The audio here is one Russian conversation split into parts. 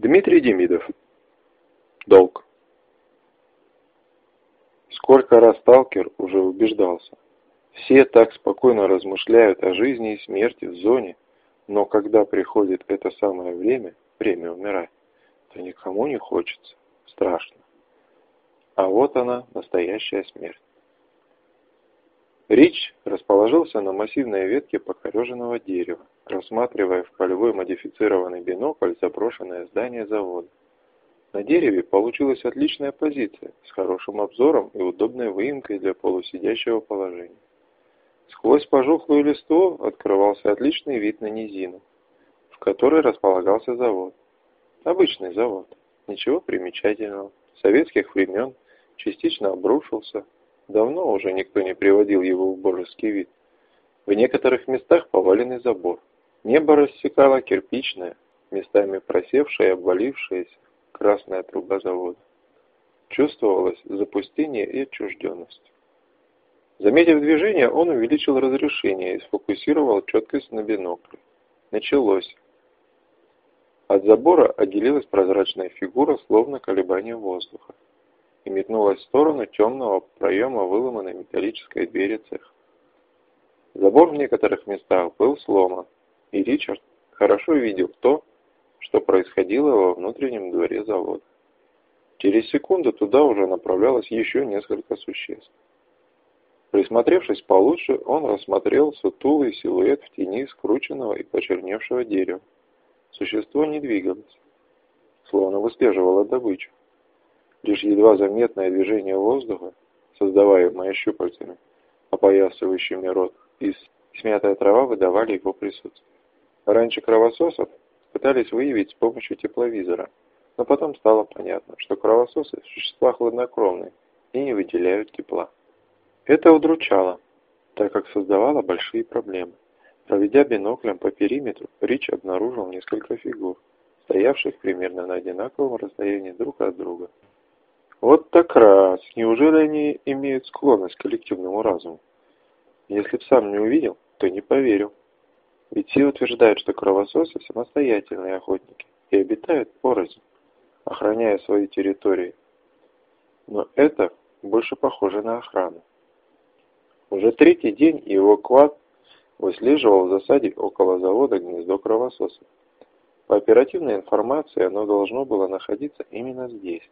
Дмитрий Демидов. Долг. Сколько раз сталкер уже убеждался. Все так спокойно размышляют о жизни и смерти в зоне, но когда приходит это самое время, время умирать, то никому не хочется, страшно. А вот она, настоящая смерть. Рич расположился на массивной ветке покореженного дерева, рассматривая в полевой модифицированный бинокль заброшенное здание завода. На дереве получилась отличная позиция, с хорошим обзором и удобной выемкой для полусидящего положения. Сквозь пожухлую листву открывался отличный вид на низину, в которой располагался завод. Обычный завод, ничего примечательного, советских времен, частично обрушился, давно уже никто не приводил его в божеский вид. В некоторых местах поваленный забор. Небо рассекало кирпичное, местами просевшее и обвалившееся, красная труба завода. Чувствовалось запустение и отчужденность. Заметив движение, он увеличил разрешение и сфокусировал четкость на бинокле. Началось. От забора отделилась прозрачная фигура, словно колебание воздуха, и метнулась в сторону темного проема выломанной металлической двери цеха. Забор в некоторых местах был сломан, и Ричард хорошо видел то, что происходило во внутреннем дворе завода. Через секунду туда уже направлялось еще несколько существ. Присмотревшись получше, он рассмотрел сутулый силуэт в тени скрученного и почерневшего дерева. Существо не двигалось, словно выслеживало добычу. Лишь едва заметное движение воздуха, создаваемое щупальцами, опоясывающими рот, и смятая трава выдавали его присутствие. Раньше кровососов пытались выявить с помощью тепловизора, но потом стало понятно, что кровососы – существа хладнокровные и не выделяют тепла. Это удручало, так как создавало большие проблемы. Проведя биноклем по периметру, Рич обнаружил несколько фигур, стоявших примерно на одинаковом расстоянии друг от друга. Вот так раз, неужели они имеют склонность к коллективному разуму? Если б сам не увидел, то не поверил. Ведь все утверждают, что кровососы самостоятельные охотники и обитают порознь, охраняя свои территории. Но это больше похоже на охрану. Уже третий день его квад выслеживал в засаде около завода гнездо кровососа. По оперативной информации оно должно было находиться именно здесь.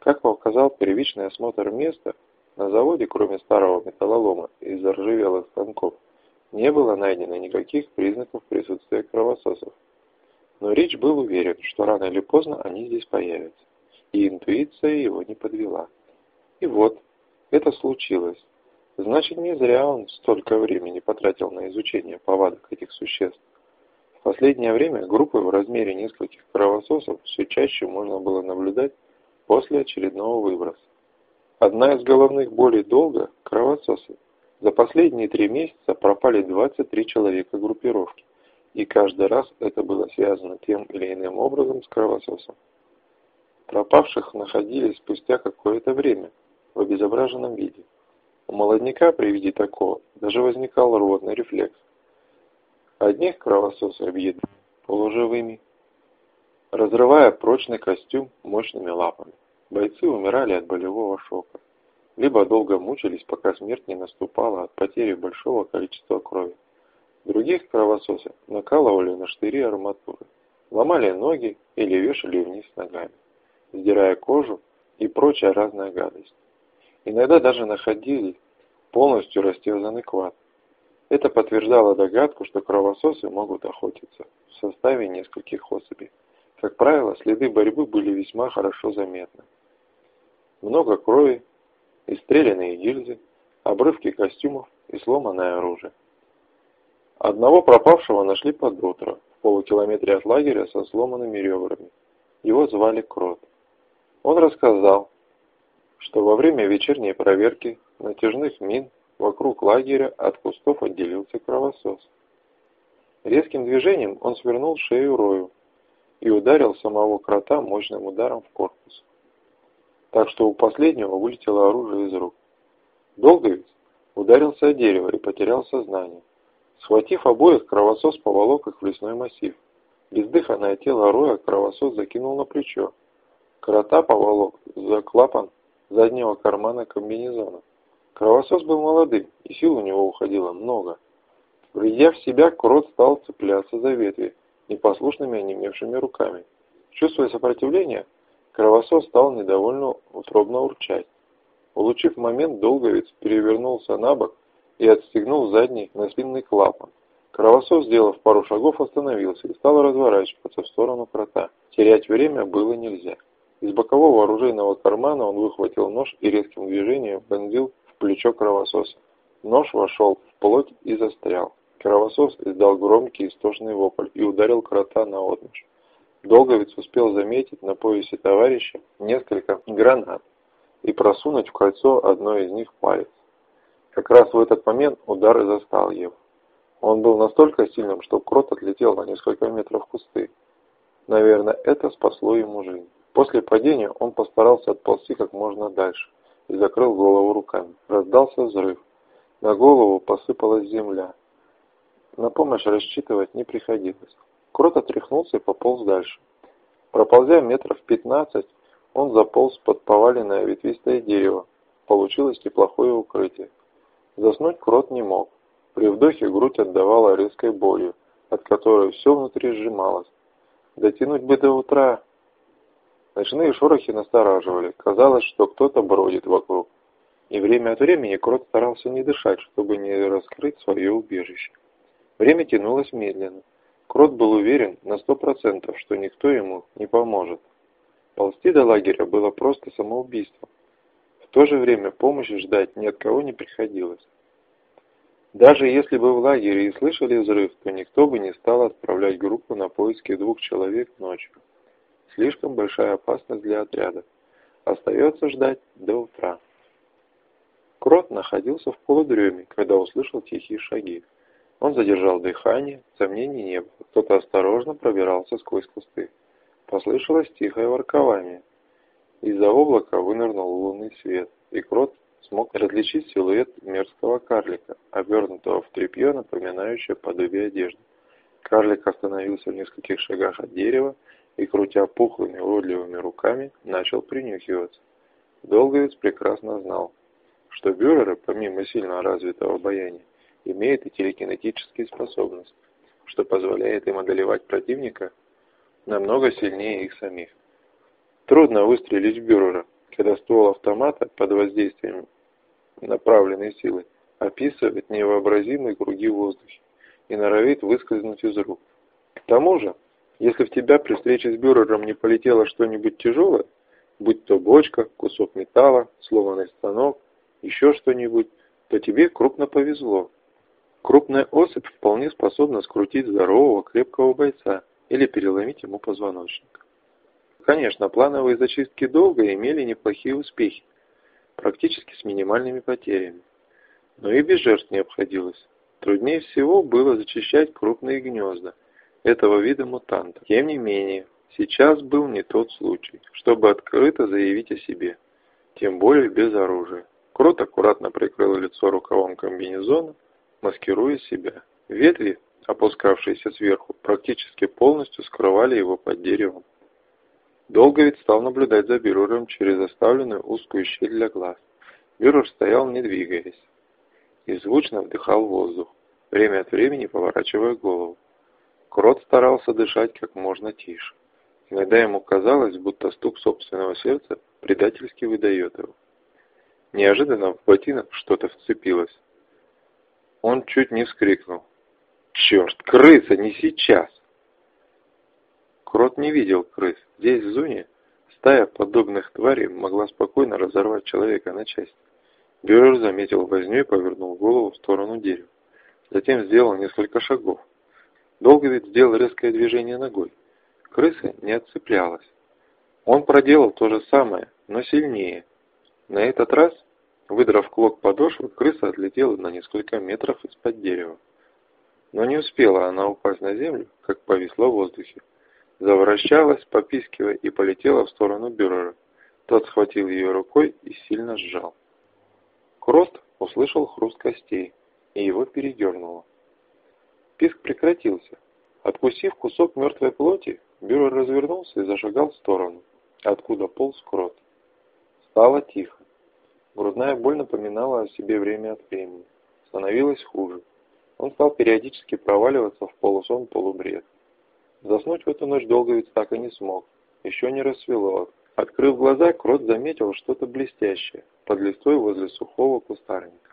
Как показал первичный осмотр места, на заводе, кроме старого металлолома и заржавелых станков, не было найдено никаких признаков присутствия кровососов. Но Рич был уверен, что рано или поздно они здесь появятся, и интуиция его не подвела. И вот, это случилось. Значит, не зря он столько времени потратил на изучение повадок этих существ. В последнее время группы в размере нескольких кровососов все чаще можно было наблюдать после очередного выброса. Одна из головных болей долга – кровососы. За последние три месяца пропали 23 человека группировки, и каждый раз это было связано тем или иным образом с кровососом. Пропавших находились спустя какое-то время в обезображенном виде. У молодняка при виде такого даже возникал рвотный рефлекс. Одних кровососов бьет полуживыми, разрывая прочный костюм мощными лапами. Бойцы умирали от болевого шока, либо долго мучились, пока смерть не наступала от потери большого количества крови. Других кровососы накалывали на штыри арматуры, ломали ноги или вешали вниз ногами, сдирая кожу и прочая разная гадость. Иногда даже находили полностью растерзанный квад. Это подтверждало догадку, что кровососы могут охотиться в составе нескольких особей. Как правило, следы борьбы были весьма хорошо заметны. Много крови, истреленные гильзы, обрывки костюмов и сломанное оружие. Одного пропавшего нашли под утро, в полукилометре от лагеря со сломанными ребрами. Его звали Крот. Он рассказал, что во время вечерней проверки натяжных мин вокруг лагеря от кустов отделился кровосос. Резким движением он свернул шею Рою и ударил самого крота мощным ударом в корпус. Так что у последнего вылетело оружие из рук. Долговец ударился о дерево и потерял сознание. Схватив обоих, кровосос поволок их в лесной массив, Бездыханное тело Роя кровосос закинул на плечо. Крота поволок за клапан заднего кармана комбинезона. Кровосос был молодым, и сил у него уходило много. Придя в себя, крот стал цепляться за ветви непослушными онемевшими руками. Чувствуя сопротивление, кровосос стал недовольно утробно урчать. Улучив момент, долговец перевернулся на бок и отстегнул задний наспинный клапан. Кровосос, сделав пару шагов, остановился и стал разворачиваться в сторону крота. Терять время было нельзя. Из бокового оружейного кармана он выхватил нож и резким движением вонзил в плечо кровососа. Нож вошел в плоть и застрял. Кровосос издал громкий истошный вопль и ударил крота на отмышь. Долговец успел заметить на поясе товарища несколько гранат и просунуть в кольцо одной из них палец. Как раз в этот момент удар и застал его. Он был настолько сильным, что крот отлетел на несколько метров в кусты. Наверное, это спасло ему жизнь. После падения он постарался отползти как можно дальше и закрыл голову руками. Раздался взрыв. На голову посыпалась земля. На помощь рассчитывать не приходилось. Крот отряхнулся и пополз дальше. Проползя метров пятнадцать, он заполз под поваленное ветвистое дерево. Получилось неплохое укрытие. Заснуть крот не мог. При вдохе грудь отдавала резкой болью, от которой все внутри сжималось. Дотянуть бы до утра. Ночные шорохи настораживали. Казалось, что кто-то бродит вокруг. И время от времени крот старался не дышать, чтобы не раскрыть свое убежище. Время тянулось медленно. Крот был уверен на сто процентов, что никто ему не поможет. Ползти до лагеря было просто самоубийством. В то же время помощи ждать ни от кого не приходилось. Даже если бы в лагере и слышали взрыв, то никто бы не стал отправлять группу на поиски двух человек ночью. Слишком большая опасность для отряда. Остается ждать до утра. Крот находился в полудреме, когда услышал тихие шаги. Он задержал дыхание, сомнений не было. Кто-то осторожно пробирался сквозь кусты. Послышалось тихое воркование. Из-за облака вынырнул лунный свет, и Крот смог различить силуэт мерзкого карлика, обернутого в тряпье, напоминающее подобие одежды. Карлик остановился в нескольких шагах от дерева и, крутя пухлыми уродливыми руками, начал принюхиваться. Долговец прекрасно знал, что бюреры, помимо сильно развитого обаяния, имеют и телекинетические способности, что позволяет им одолевать противника намного сильнее их самих. Трудно выстрелить в бюрера, когда ствол автомата под воздействием направленной силы описывает невообразимые круги в воздухе и норовит выскользнуть из рук. К тому же, если в тебя при встрече с бюрером не полетело что-нибудь тяжелое, будь то бочка, кусок металла, сломанный станок, еще что-нибудь, то тебе крупно повезло. Крупная особь вполне способна скрутить здорового, крепкого бойца или переломить ему позвоночник. Конечно, плановые зачистки долга имели неплохие успехи, практически с минимальными потерями. Но и без жертв не обходилось. Труднее всего было зачищать крупные гнезда этого вида мутанта. Тем не менее, сейчас был не тот случай, чтобы открыто заявить о себе, тем более без оружия. Крот аккуратно прикрыл лицо рукавом комбинезона, маскируя себя. Ветви, опускавшиеся сверху, практически полностью скрывали его под деревом. Долговец стал наблюдать за Бюрером через оставленную узкую щель для глаз. Бюрер стоял, не двигаясь, и звучно вдыхал воздух, время от времени поворачивая голову. Крот старался дышать как можно тише. Иногда ему казалось, будто стук собственного сердца предательски выдает его. Неожиданно в ботинок что-то вцепилось. Он чуть не вскрикнул. «Черт, крыса, не сейчас!» Крот не видел крыс. Здесь, в зоне, стая подобных тварей могла спокойно разорвать человека на части. Бюрер заметил возню и повернул голову в сторону дерева. Затем сделал несколько шагов. Долговец сделал резкое движение ногой. Крыса не отцеплялась. Он проделал то же самое, но сильнее. На этот раз, выдрав клок подошвы, крыса отлетела на несколько метров из-под дерева. Но не успела она упасть на землю, как повисла в воздухе завращалась, попискивая, и полетела в сторону бюрера. Тот схватил ее рукой и сильно сжал. Крост услышал хруст костей, и его передернуло. Писк прекратился. Откусив кусок мертвой плоти, Бюро развернулся и зашагал в сторону, откуда полз крот. Стало тихо. Грудная боль напоминала о себе время от времени. Становилось хуже. Он стал периодически проваливаться в полусон-полубред. Заснуть в эту ночь долго ведь так и не смог. Еще не рассвело. Открыв глаза, Крот заметил что-то блестящее под листвой возле сухого кустарника.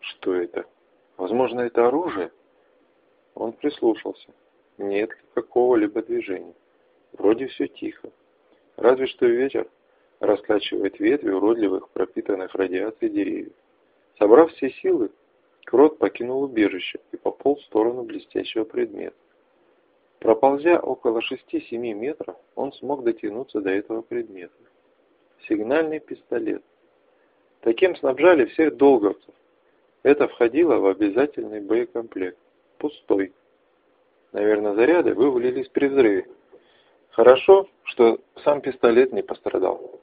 Что это? Возможно, это оружие? Он прислушался. Нет какого-либо движения. Вроде все тихо. Разве что ветер раскачивает ветви уродливых, пропитанных радиацией деревьев. Собрав все силы, Крот покинул убежище и пополз в сторону блестящего предмета. Проползя около 6-7 метров, он смог дотянуться до этого предмета. Сигнальный пистолет. Таким снабжали всех долговцев. Это входило в обязательный боекомплект. Пустой. Наверное, заряды вывалились при взрыве. Хорошо, что сам пистолет не пострадал.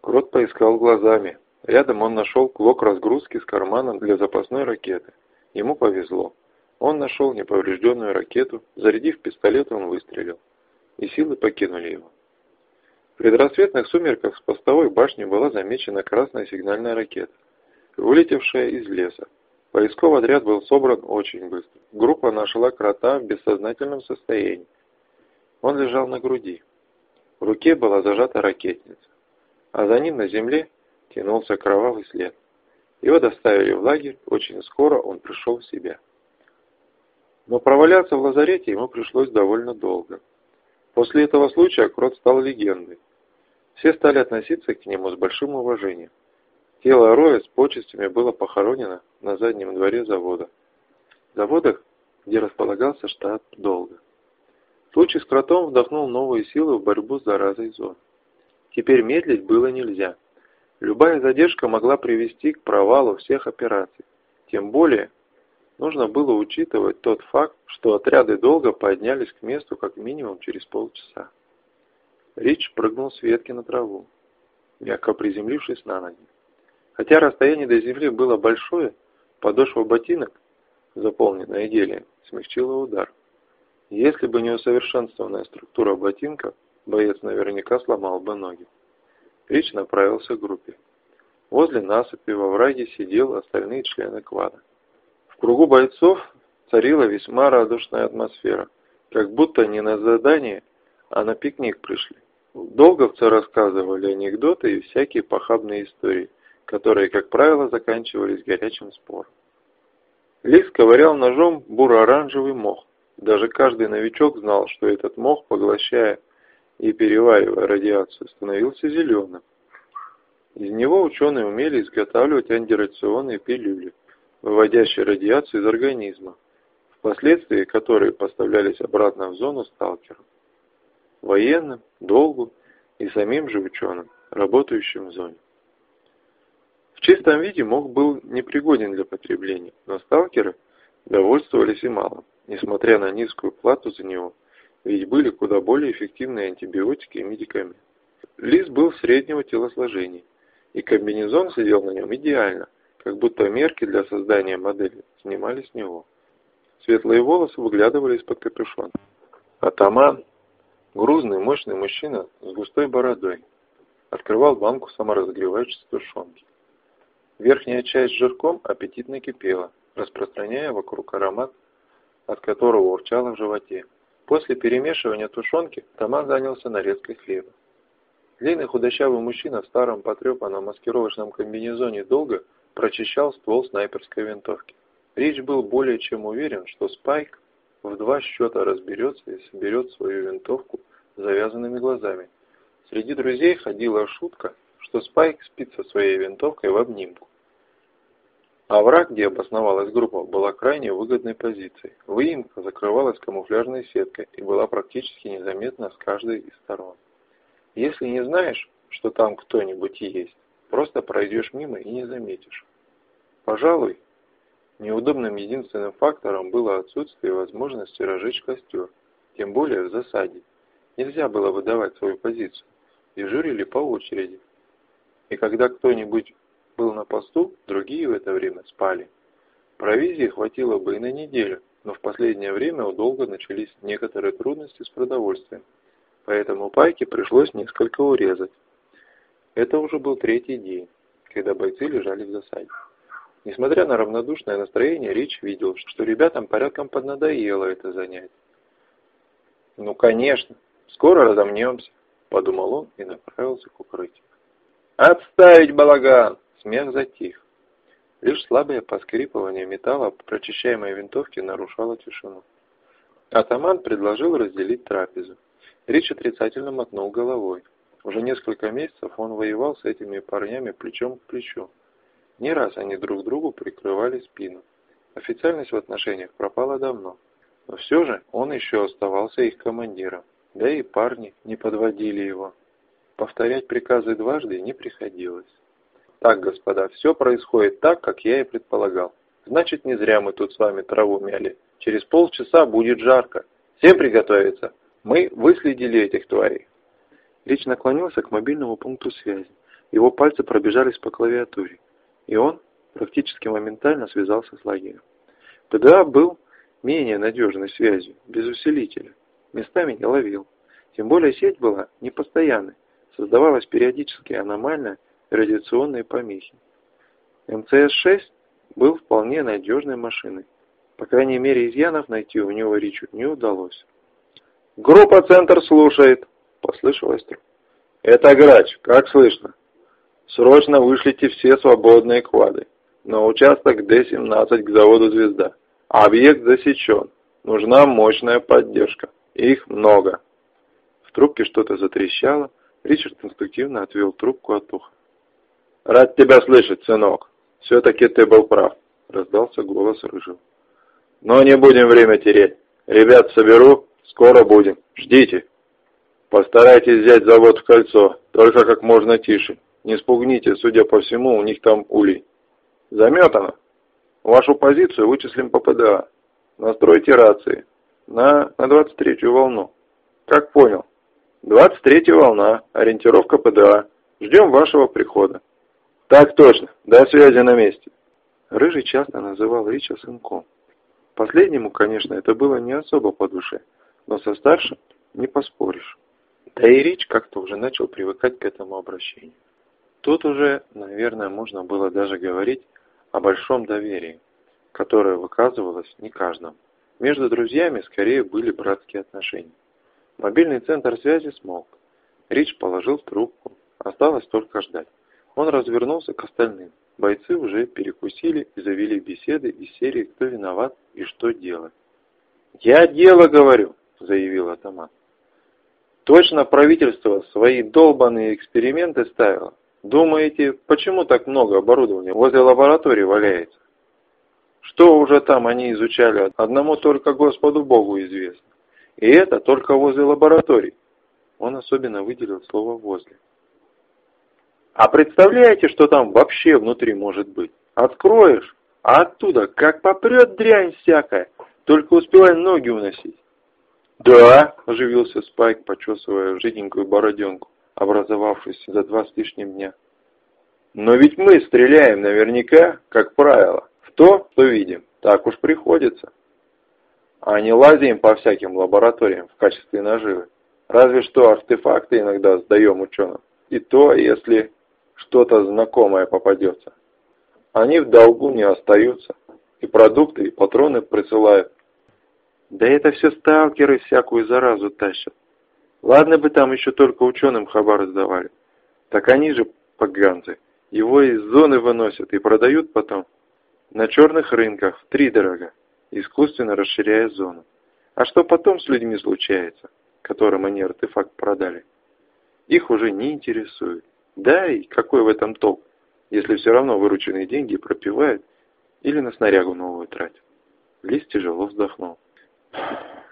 Крот поискал глазами. Рядом он нашел клок разгрузки с карманом для запасной ракеты. Ему повезло. Он нашел неповрежденную ракету, зарядив пистолет, он выстрелил. И силы покинули его. В предрассветных сумерках с постовой башни была замечена красная сигнальная ракета, вылетевшая из леса. Поисковый отряд был собран очень быстро. Группа нашла крота в бессознательном состоянии. Он лежал на груди. В руке была зажата ракетница, а за ним на земле тянулся кровавый след. Его доставили в лагерь, очень скоро он пришел в себя. Но проваляться в лазарете ему пришлось довольно долго. После этого случая Крот стал легендой. Все стали относиться к нему с большим уважением. Тело Роя с почестями было похоронено на заднем дворе завода. Завода, где располагался штат Долга. Случай с кротом вдохнул новые силы в борьбу с заразой зон. Теперь медлить было нельзя. Любая задержка могла привести к провалу всех операций. Тем более, Нужно было учитывать тот факт, что отряды долго поднялись к месту как минимум через полчаса. Рич прыгнул с ветки на траву, мягко приземлившись на ноги. Хотя расстояние до земли было большое, подошва ботинок, заполненная гелием, смягчила удар. Если бы не усовершенствованная структура ботинка, боец наверняка сломал бы ноги. Рич направился к группе. Возле насыпи во враге сидел остальные члены квада кругу бойцов царила весьма радушная атмосфера, как будто не на задание, а на пикник пришли. Долговцы рассказывали анекдоты и всякие похабные истории, которые, как правило, заканчивались горячим спором. Лис ковырял ножом буро-оранжевый мох. Даже каждый новичок знал, что этот мох, поглощая и переваривая радиацию, становился зеленым. Из него ученые умели изготавливать антирационные пилюли, выводящей радиацию из организма, впоследствии которые поставлялись обратно в зону сталкеров, военным, долгу и самим же ученым, работающим в зоне. В чистом виде мох был непригоден для потребления, но сталкеры довольствовались и мало, несмотря на низкую плату за него, ведь были куда более эффективные антибиотики и медикаменты. Лис был среднего телосложения, и комбинезон сидел на нем идеально – как будто мерки для создания модели снимали с него. Светлые волосы выглядывали из-под капюшона. Атаман, грузный, мощный мужчина с густой бородой, открывал банку саморазогревающейся тушенки. Верхняя часть жирком аппетитно кипела, распространяя вокруг аромат, от которого урчало в животе. После перемешивания тушенки Таман занялся нарезкой хлеба. Длинный худощавый мужчина в старом потрепанном маскировочном комбинезоне долго прочищал ствол снайперской винтовки. Рич был более чем уверен, что Спайк в два счета разберется и соберет свою винтовку с завязанными глазами. Среди друзей ходила шутка, что Спайк спит со своей винтовкой в обнимку. А враг, где обосновалась группа, была крайне выгодной позицией. Выемка закрывалась камуфляжной сеткой и была практически незаметна с каждой из сторон. Если не знаешь, что там кто-нибудь есть, Просто пройдешь мимо и не заметишь. Пожалуй, неудобным единственным фактором было отсутствие возможности разжечь костер, тем более в засаде. Нельзя было выдавать свою позицию, дежурили по очереди. И когда кто-нибудь был на посту, другие в это время спали. Провизии хватило бы и на неделю, но в последнее время у долга начались некоторые трудности с продовольствием, поэтому пайки пришлось несколько урезать. Это уже был третий день, когда бойцы лежали в засаде. Несмотря на равнодушное настроение, Рич видел, что ребятам порядком поднадоело это занятие. «Ну, конечно, скоро разомнемся», — подумал он и направился к укрытию. «Отставить балаган!» — смех затих. Лишь слабое поскрипывание металла прочищаемой винтовки нарушало тишину. Атаман предложил разделить трапезу. Рич отрицательно мотнул головой. Уже несколько месяцев он воевал с этими парнями плечом к плечу. Не раз они друг другу прикрывали спину. Официальность в отношениях пропала давно. Но все же он еще оставался их командиром. Да и парни не подводили его. Повторять приказы дважды не приходилось. Так, господа, все происходит так, как я и предполагал. Значит, не зря мы тут с вами траву мяли. Через полчаса будет жарко. Всем приготовиться. Мы выследили этих тварей. Рич наклонился к мобильному пункту связи. Его пальцы пробежались по клавиатуре. И он практически моментально связался с лагерем. ПДА был менее надежной связью, без усилителя. Местами не ловил. Тем более сеть была непостоянной. Создавалась периодически аномальная радиационные помехи. МЦС-6 был вполне надежной машиной. По крайней мере, изъянов найти у него Ричу не удалось. «Группа «Центр» слушает», — послышалось трубка. «Это Грач, как слышно? Срочно вышлите все свободные квады. На участок Д-17 к заводу «Звезда». Объект засечен. Нужна мощная поддержка. Их много». В трубке что-то затрещало. Ричард инстинктивно отвел трубку от уха. «Рад тебя слышать, сынок. Все-таки ты был прав», — раздался голос Рыжего. «Но не будем время терять. Ребят соберу, скоро будем. Ждите. Постарайтесь взять завод в кольцо, только как можно тише. Не спугните, судя по всему, у них там улей. Заметано. Вашу позицию вычислим по ПДА. Настройте рации. На, на 23-ю волну. Как понял? 23-я волна, ориентировка ПДА. Ждем вашего прихода. «Так точно. До связи на месте». Рыжий часто называл Рича сынком. Последнему, конечно, это было не особо по душе, но со старшим не поспоришь. Да и Рич как-то уже начал привыкать к этому обращению. Тут уже, наверное, можно было даже говорить о большом доверии, которое выказывалось не каждому. Между друзьями скорее были братские отношения. Мобильный центр связи смолк. Рич положил трубку. Осталось только ждать. Он развернулся к остальным. Бойцы уже перекусили и завели беседы из серии «Кто виноват и что делать?». «Я дело говорю», — заявил атаман. «Точно правительство свои долбанные эксперименты ставило. Думаете, почему так много оборудования возле лаборатории валяется? Что уже там они изучали, одному только Господу Богу известно. И это только возле лабораторий». Он особенно выделил слово «возле». А представляете, что там вообще внутри может быть? Откроешь, а оттуда как попрет дрянь всякая, только успевай ноги уносить. Да, оживился Спайк, почесывая жиденькую бороденку, образовавшуюся за два с лишним дня. Но ведь мы стреляем наверняка, как правило, в то, что видим. Так уж приходится. А не лазим по всяким лабораториям в качестве наживы. Разве что артефакты иногда сдаем ученым. И то, если что-то знакомое попадется. Они в долгу не остаются, и продукты, и патроны присылают. Да это все сталкеры всякую заразу тащат. Ладно бы там еще только ученым хабар сдавали. Так они же, поганцы, его из зоны выносят и продают потом на черных рынках три дорого, искусственно расширяя зону. А что потом с людьми случается, которым они артефакт продали? Их уже не интересует. Да, и какой в этом толк, если все равно вырученные деньги пропивают или на снарягу новую тратят. Лис тяжело вздохнул.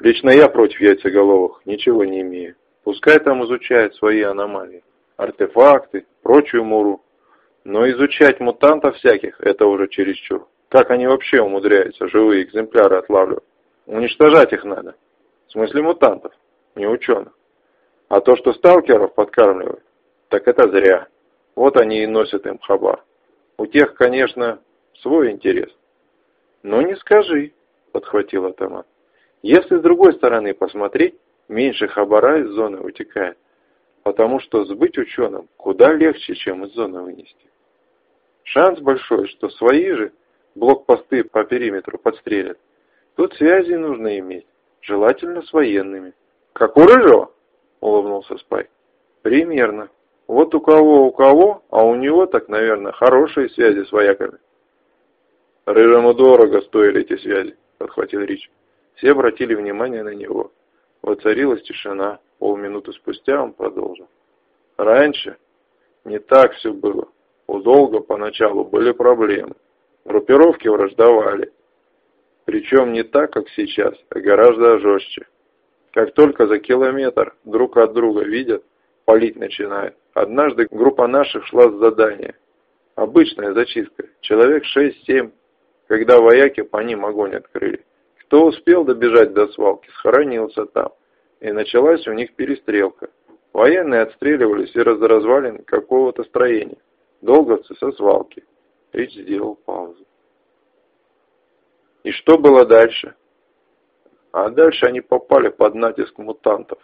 Лично я против яйцеголовых ничего не имею. Пускай там изучают свои аномалии, артефакты, прочую муру. Но изучать мутантов всяких – это уже чересчур. Как они вообще умудряются живые экземпляры отлавливать? Уничтожать их надо. В смысле мутантов, не ученых. А то, что сталкеров подкармливают, так это зря. Вот они и носят им хабар. У тех, конечно, свой интерес. Но не скажи. — подхватил атаман. «Если с другой стороны посмотреть, меньше хабара из зоны утекает, потому что сбыть ученым куда легче, чем из зоны вынести. Шанс большой, что свои же блокпосты по периметру подстрелят. Тут связи нужно иметь, желательно с военными. «Как у Рыжего?» — улыбнулся Спайк. «Примерно. Вот у кого у кого, а у него так, наверное, хорошие связи с вояками». «Рыжему дорого стоили эти связи», — подхватил Рич. Все обратили внимание на него. Воцарилась тишина. Полминуты спустя он продолжил. «Раньше не так все было. У долга поначалу были проблемы. Группировки враждовали. Причем не так, как сейчас, а гораздо жестче. Как только за километр друг от друга видят, палить начинают. Однажды группа наших шла с задания. Обычная зачистка. Человек 6-7, когда вояки по ним огонь открыли. Кто успел добежать до свалки, схоронился там. И началась у них перестрелка. Военные отстреливались из развалин какого-то строения. Долговцы со свалки. Рич сделал паузу. И что было дальше? А дальше они попали под натиск мутантов.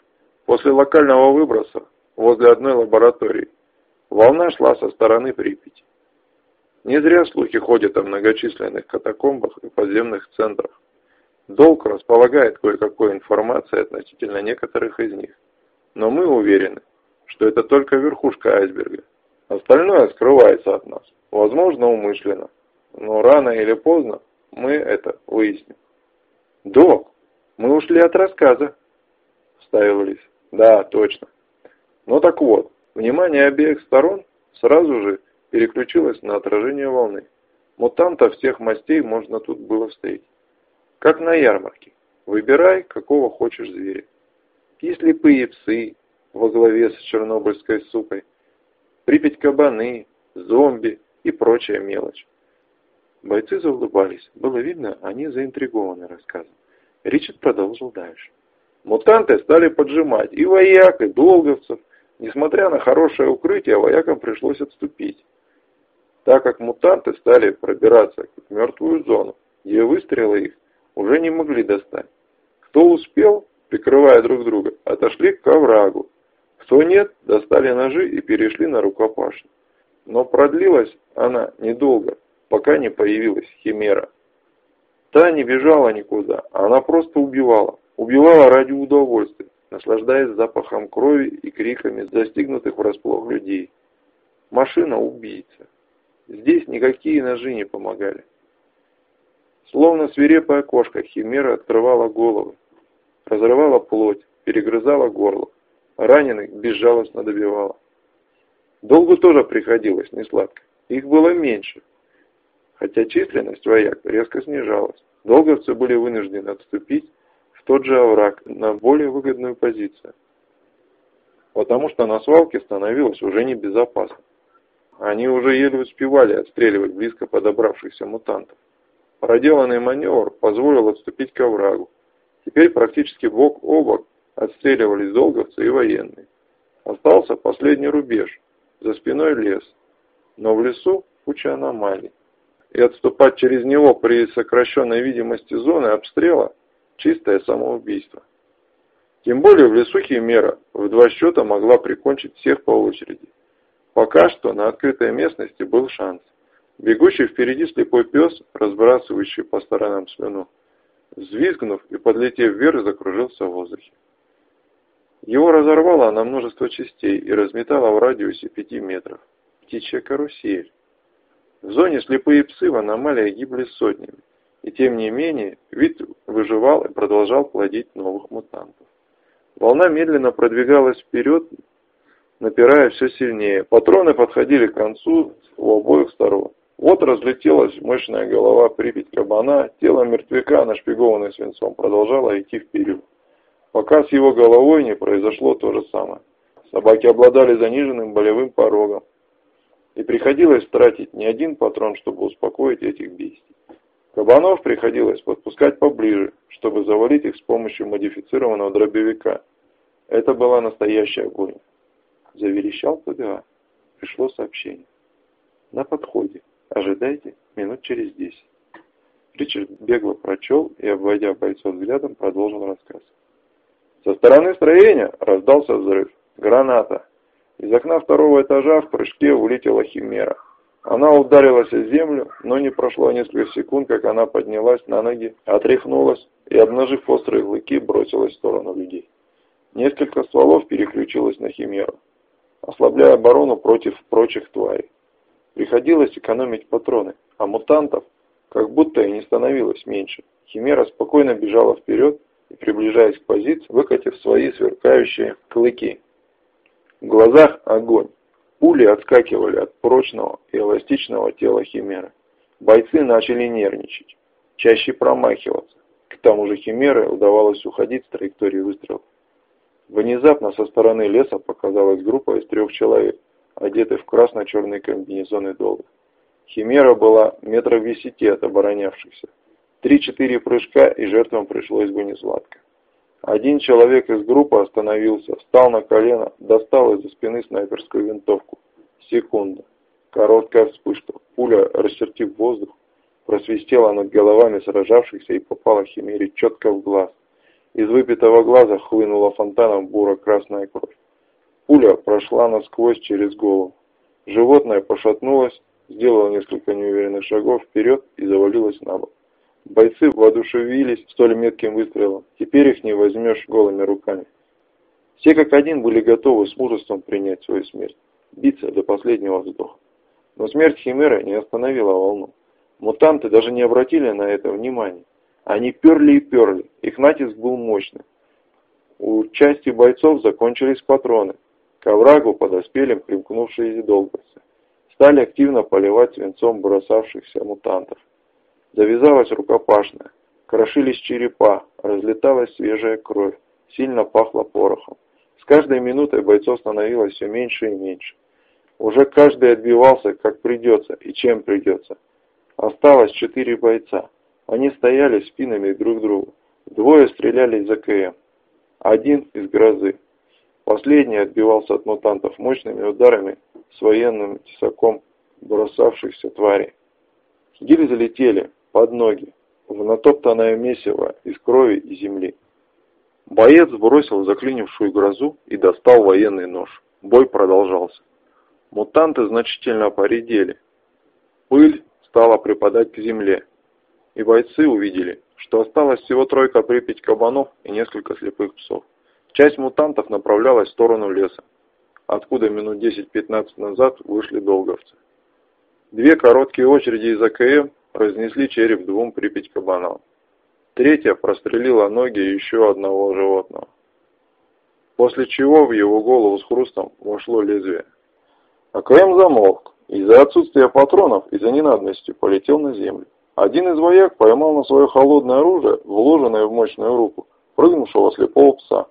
После локального выброса возле одной лаборатории волна шла со стороны Припяти. Не зря слухи ходят о многочисленных катакомбах и подземных центрах. Долг располагает кое-какой информацией относительно некоторых из них. Но мы уверены, что это только верхушка айсберга. Остальное скрывается от нас. Возможно, умышленно. Но рано или поздно мы это выясним. «Док, мы ушли от рассказа», — вставил Лис. «Да, точно. Ну так вот, внимание обеих сторон сразу же переключилось на отражение волны. Мутантов всех мастей можно тут было встретить. Как на ярмарке. Выбирай, какого хочешь зверя. И слепые псы во главе с чернобыльской сукой, Припять кабаны, зомби и прочая мелочь. Бойцы заулыбались. Было видно, они заинтригованы рассказом. Ричард продолжил дальше. Мутанты стали поджимать и вояк, и долговцев. Несмотря на хорошее укрытие, воякам пришлось отступить. Так как мутанты стали пробираться в мертвую зону, где выстрелы их уже не могли достать. Кто успел, прикрывая друг друга, отошли к оврагу. Кто нет, достали ножи и перешли на рукопашную. Но продлилась она недолго, пока не появилась химера. Та не бежала никуда, она просто убивала. Убивала ради удовольствия, наслаждаясь запахом крови и криками застигнутых врасплох людей. Машина-убийца. Здесь никакие ножи не помогали. Словно свирепая кошка, химера открывала головы, разрывала плоть, перегрызала горло, раненых безжалостно добивала. Долгу тоже приходилось несладко, их было меньше, хотя численность вояк резко снижалась. Долговцы были вынуждены отступить тот же овраг на более выгодную позицию, потому что на свалке становилось уже небезопасно. Они уже еле успевали отстреливать близко подобравшихся мутантов. Проделанный маневр позволил отступить к оврагу. Теперь практически бок о бок отстреливались долговцы и военные. Остался последний рубеж, за спиной лес. Но в лесу куча аномалий. И отступать через него при сокращенной видимости зоны обстрела – чистое самоубийство. Тем более в лесу Химера в два счета могла прикончить всех по очереди. Пока что на открытой местности был шанс. Бегущий впереди слепой пес, разбрасывающий по сторонам слюну, взвизгнув и подлетев вверх, закружился в воздухе. Его разорвало на множество частей и разметало в радиусе пяти метров. Птичья карусель. В зоне слепые псы в аномалии гибли сотнями, и тем не менее вид выживал и продолжал плодить новых мутантов. Волна медленно продвигалась вперед, напирая все сильнее. Патроны подходили к концу у обоих сторон. Вот разлетелась мощная голова Припять кабана, тело мертвяка, нашпигованное свинцом, продолжало идти вперед. Пока с его головой не произошло то же самое. Собаки обладали заниженным болевым порогом. И приходилось тратить не один патрон, чтобы успокоить этих бестий. Кабанов приходилось подпускать поближе, чтобы завалить их с помощью модифицированного дробовика. Это была настоящая огонь. Заверещал ПГА. Пришло сообщение. На подходе. Ожидайте минут через десять. Ричард бегло прочел и, обводя бойцов взглядом, продолжил рассказ. Со стороны строения раздался взрыв. Граната. Из окна второго этажа в прыжке улетела химера. Она ударилась о землю, но не прошло несколько секунд, как она поднялась на ноги, отряхнулась и, обнажив острые клыки, бросилась в сторону людей. Несколько стволов переключилось на химеру, ослабляя оборону против прочих тварей. Приходилось экономить патроны, а мутантов как будто и не становилось меньше. Химера спокойно бежала вперед и, приближаясь к позиции, выкатив свои сверкающие клыки. В глазах огонь. Пули отскакивали от прочного и эластичного тела Химеры. Бойцы начали нервничать, чаще промахиваться. К тому же Химеры удавалось уходить с траектории выстрела. Внезапно со стороны леса показалась группа из трех человек, одетых в красно-черные комбинезоны долга. Химера была метров в десяти от оборонявшихся. Три-четыре прыжка, и жертвам пришлось бы несладко. Один человек из группы остановился, встал на колено, достал из-за спины снайперскую винтовку. Секунда. Короткая вспышка. Пуля, расчертив воздух, просвистела над головами сражавшихся и попала Химере четко в глаз. Из выпитого глаза хлынула фонтаном буро-красная кровь. Пуля прошла насквозь через голову. Животное пошатнулось, сделало несколько неуверенных шагов вперед и завалилось на бок. Бойцы воодушевились столь метким выстрелом. Теперь их не возьмешь голыми руками. Все как один были готовы с мужеством принять свою смерть, биться до последнего вздоха. Но смерть Химеры не остановила волну. Мутанты даже не обратили на это внимания. Они перли и перли, их натиск был мощным. У части бойцов закончились патроны. К оврагу подоспели примкнувшие долговцы. Стали активно поливать свинцом бросавшихся мутантов. Завязалась рукопашная. Крошились черепа, разлеталась свежая кровь, сильно пахло порохом. С каждой минутой бойцов становилось все меньше и меньше. Уже каждый отбивался, как придется и чем придется. Осталось четыре бойца. Они стояли спинами друг к другу. Двое стреляли из АКМ. Один из грозы. Последний отбивался от мутантов мощными ударами с военным тесаком бросавшихся тварей. Гильзы летели, под ноги, в натоптанное месиво из крови и земли. Боец сбросил заклинившую грозу и достал военный нож. Бой продолжался. Мутанты значительно поредели. Пыль стала припадать к земле. И бойцы увидели, что осталось всего тройка припять кабанов и несколько слепых псов. Часть мутантов направлялась в сторону леса, откуда минут 10-15 назад вышли долговцы. Две короткие очереди из АКМ разнесли череп двум припять кабанам. Третья прострелила ноги еще одного животного. После чего в его голову с хрустом вошло лезвие. АКМ замолк. Из-за отсутствия патронов и за ненадобности полетел на землю. Один из вояк поймал на свое холодное оружие, вложенное в мощную руку, прыгнувшего слепого пса.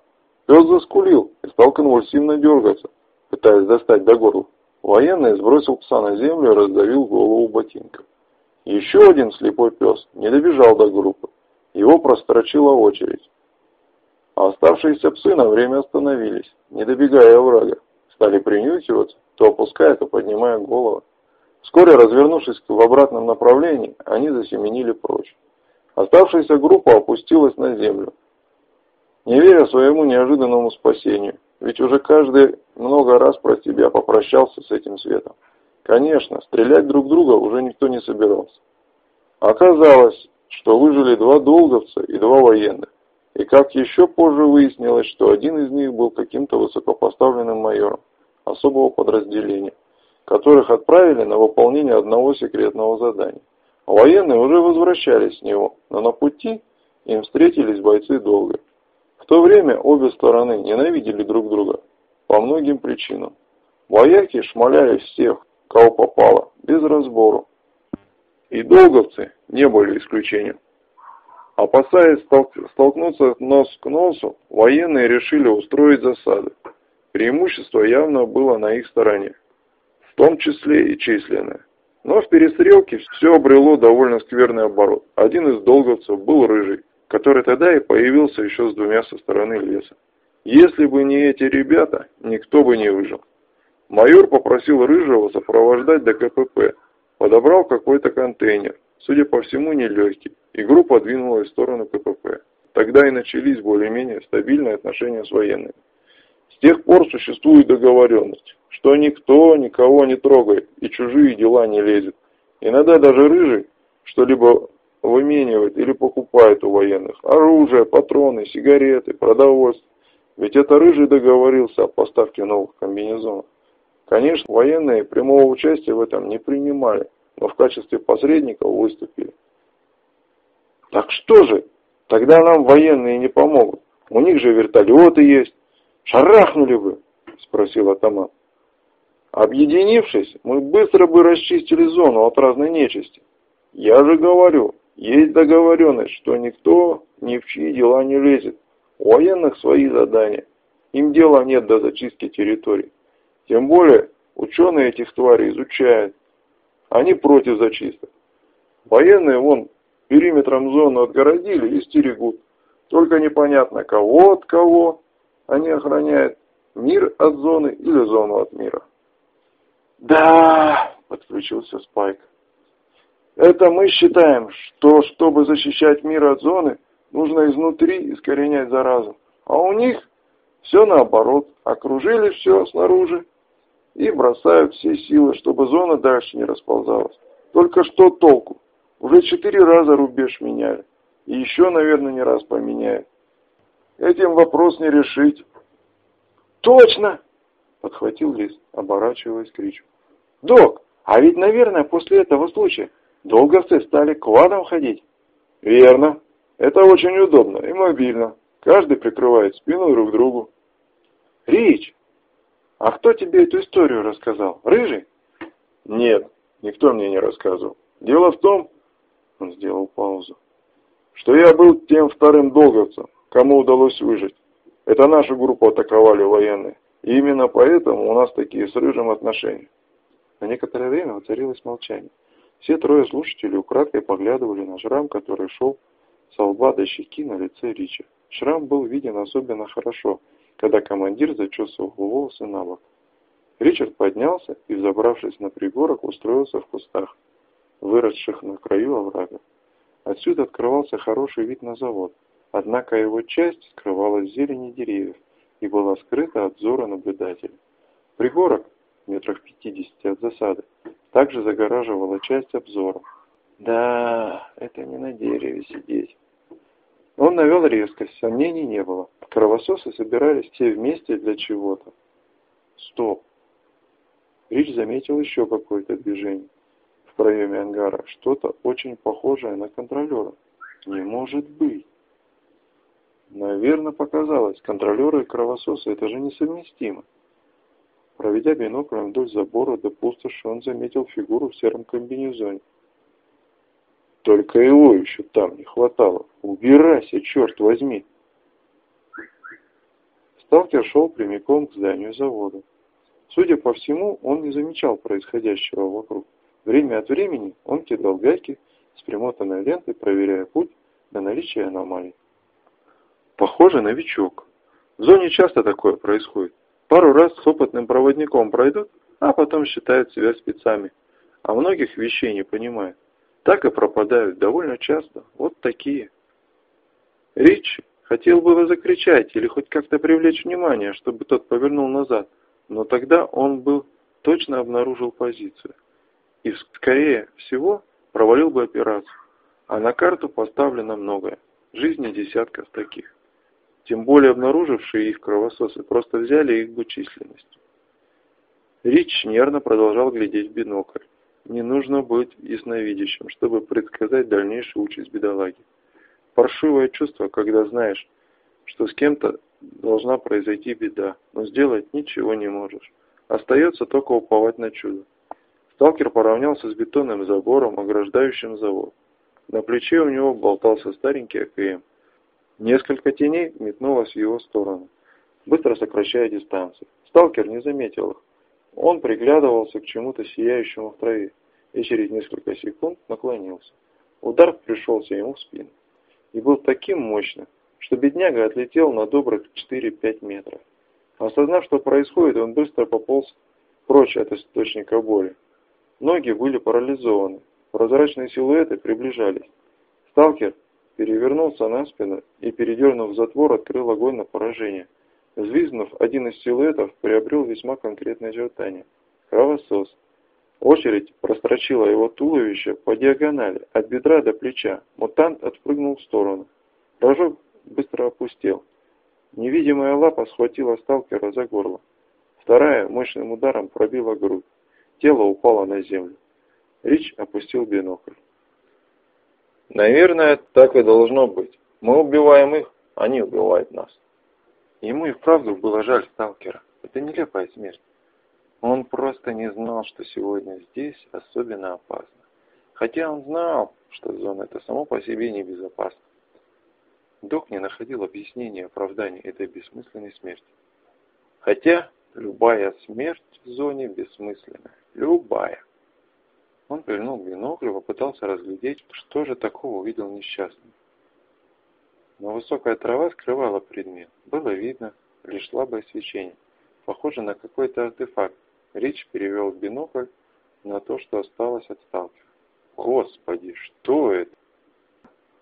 Пес заскулил и стал конвульсивно дергаться, пытаясь достать до горла. Военный сбросил пса на землю и раздавил голову ботинком. Еще один слепой пес не добежал до группы. Его прострочила очередь. А оставшиеся псы на время остановились, не добегая врага. Стали принюхиваться, то опуская, то поднимая головы. Вскоре, развернувшись в обратном направлении, они засеменили прочь. Оставшаяся группа опустилась на землю, не веря своему неожиданному спасению, ведь уже каждый много раз про себя попрощался с этим светом. Конечно, стрелять друг друга уже никто не собирался. Оказалось, что выжили два долговца и два военных. И как еще позже выяснилось, что один из них был каким-то высокопоставленным майором особого подразделения, которых отправили на выполнение одного секретного задания. Военные уже возвращались с него, но на пути им встретились бойцы долго. В то время обе стороны ненавидели друг друга по многим причинам. Вояки шмаляли всех, кого попало, без разбору. И долговцы не были исключением. Опасаясь столкнуться нос к носу, военные решили устроить засады. Преимущество явно было на их стороне, в том числе и численное. Но в перестрелке все обрело довольно скверный оборот. Один из долговцев был рыжий, который тогда и появился еще с двумя со стороны леса. Если бы не эти ребята, никто бы не выжил. Майор попросил Рыжего сопровождать до КПП, подобрал какой-то контейнер, судя по всему, нелегкий, и группа двинулась в сторону КПП. Тогда и начались более-менее стабильные отношения с военными. С тех пор существует договоренность, что никто никого не трогает и чужие дела не лезет. Иногда даже рыжий что-либо выменивает или покупает у военных. Оружие, патроны, сигареты, продовольствие. Ведь это Рыжий договорился о поставке новых комбинезонов. Конечно, военные прямого участия в этом не принимали, но в качестве посредников выступили. Так что же, тогда нам военные не помогут. У них же вертолеты есть. Шарахнули бы, спросил атаман. Объединившись, мы быстро бы расчистили зону от разной нечисти. Я же говорю, есть договоренность, что никто ни в чьи дела не лезет. У военных свои задания. Им дела нет до зачистки территорий. Тем более, ученые этих тварей изучают. Они против зачисток. Военные вон периметром зоны отгородили и стерегут. Только непонятно, кого от кого они охраняют. Мир от зоны или зону от мира. Да, подключился Спайк. Это мы считаем, что чтобы защищать мир от зоны, нужно изнутри искоренять заразу. А у них все наоборот. Окружили все снаружи и бросают все силы, чтобы зона дальше не расползалась. Только что толку? Уже четыре раза рубеж меняли. И еще, наверное, не раз поменяют. Этим вопрос не решить. Точно! Подхватил Лис, оборачиваясь к Ричу. Док, а ведь, наверное, после этого случая долговцы стали квадом ходить. Верно. Это очень удобно и мобильно. Каждый прикрывает спину друг другу. Рич, а кто тебе эту историю рассказал? Рыжий? Нет, никто мне не рассказывал. Дело в том, он сделал паузу, что я был тем вторым долговцем, кому удалось выжить. Это нашу группу атаковали военные. И именно поэтому у нас такие с Рыжим отношения. На некоторое время воцарилось молчание. Все трое слушателей украдкой поглядывали на шрам, который шел с лба до щеки на лице Рича. Шрам был виден особенно хорошо, когда командир зачесывал волосы на бок. Ричард поднялся и, взобравшись на пригорок, устроился в кустах, выросших на краю оврага. Отсюда открывался хороший вид на завод, однако его часть скрывалась в зелени деревьев и была скрыта от взора наблюдателя. Пригорок, метрах пятидесяти от засады, также загораживала часть обзора. Да, это не на дереве сидеть. Он навел резкость, сомнений не было. Кровососы собирались все вместе для чего-то. Стоп. Рич заметил еще какое-то движение в проеме ангара. Что-то очень похожее на контролера. Не может быть. Наверное, показалось. Контролеры и кровососы – это же несовместимо. Проведя биноклем вдоль забора до пустоши, он заметил фигуру в сером комбинезоне. Только его еще там не хватало. Убирайся, черт возьми! Сталкер шел прямиком к зданию завода. Судя по всему, он не замечал происходящего вокруг. Время от времени он кидал гайки с примотанной лентой, проверяя путь на наличие аномалий. Похоже, новичок. В зоне часто такое происходит. Пару раз с опытным проводником пройдут, а потом считают себя спецами. А многих вещей не понимают так и пропадают довольно часто. Вот такие. Рич хотел было закричать или хоть как-то привлечь внимание, чтобы тот повернул назад, но тогда он был точно обнаружил позицию. И, скорее всего, провалил бы операцию. А на карту поставлено многое. Жизни десятков таких. Тем более обнаружившие их кровососы просто взяли их бы численностью. Рич нервно продолжал глядеть в бинокль. Не нужно быть ясновидящим, чтобы предсказать дальнейшую участь бедолаги. Паршивое чувство, когда знаешь, что с кем-то должна произойти беда, но сделать ничего не можешь. Остается только уповать на чудо. Сталкер поравнялся с бетонным забором, ограждающим завод. На плече у него болтался старенький АКМ. Несколько теней метнулось в его сторону, быстро сокращая дистанцию. Сталкер не заметил их. Он приглядывался к чему-то сияющему в траве и через несколько секунд наклонился. Удар пришелся ему в спину и был таким мощным, что бедняга отлетел на добрых 4-5 метров. Осознав, что происходит, он быстро пополз прочь от источника боли. Ноги были парализованы, Прозрачные силуэты приближались. Сталкер перевернулся на спину и, передернув затвор, открыл огонь на поражение. Взвизгнув, один из силуэтов приобрел весьма конкретное очертание. Кровосос. Очередь прострочила его туловище по диагонали, от бедра до плеча. Мутант отпрыгнул в сторону. Рожок быстро опустел. Невидимая лапа схватила сталкера за горло. Вторая мощным ударом пробила грудь. Тело упало на землю. Рич опустил бинокль. Наверное, так и должно быть. Мы убиваем их, они убивают нас. Ему и вправду было жаль сталкера. Это нелепая смерть. Он просто не знал, что сегодня здесь особенно опасно. Хотя он знал, что зона это само по себе небезопасно. Док не находил объяснения оправдания этой бессмысленной смерти. Хотя любая смерть в зоне бессмысленная. Любая. Он прильнул к биноклю попытался разглядеть, что же такого увидел несчастный. Но высокая трава скрывала предмет. Было видно лишь слабое свечение. Похоже на какой-то артефакт. Рич перевел бинокль на то, что осталось от сталкера. Господи, что это?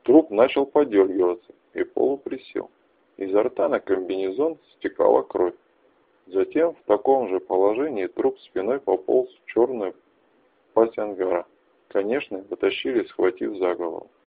Труп начал подергиваться и полуприсел. Изо рта на комбинезон стекала кровь. Затем в таком же положении труп спиной пополз в черную пасть ангара. Конечно, потащили, схватив за голову.